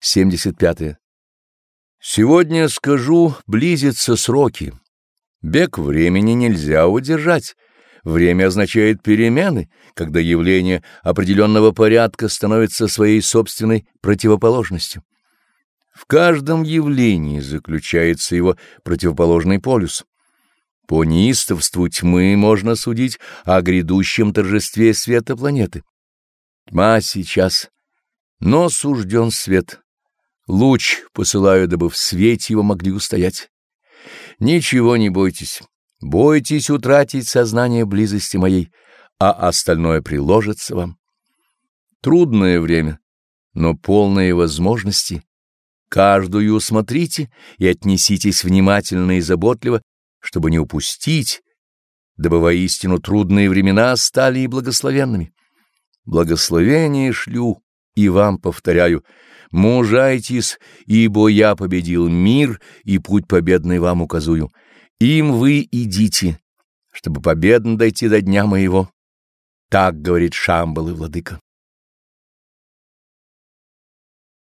75. -е. Сегодня скажу, близятся сроки. Бег времени нельзя удержать. Время означает перемены, когда явление определенного порядка становится своей собственной противоположностью. В каждом явлении заключается его противоположный полюс. По неистовству тьмы можно судить о грядущем торжестве света планеты. Тьма сейчас, но сужден свет. Луч посылаю, дабы в свете его могли устоять. Ничего не бойтесь. Бойтесь утратить сознание близости моей, а остальное приложится вам. Трудное время, но полное возможности. Каждую усмотрите и отнеситесь внимательно и заботливо, чтобы не упустить, дабы воистину трудные времена стали и благословенными. Благословение шлю и вам повторяю — Мужайтесь, ибо я победил мир и путь победный вам указую. Им вы идите, чтобы победно дойти до дня моего. Так говорит Шамбал и Владыка.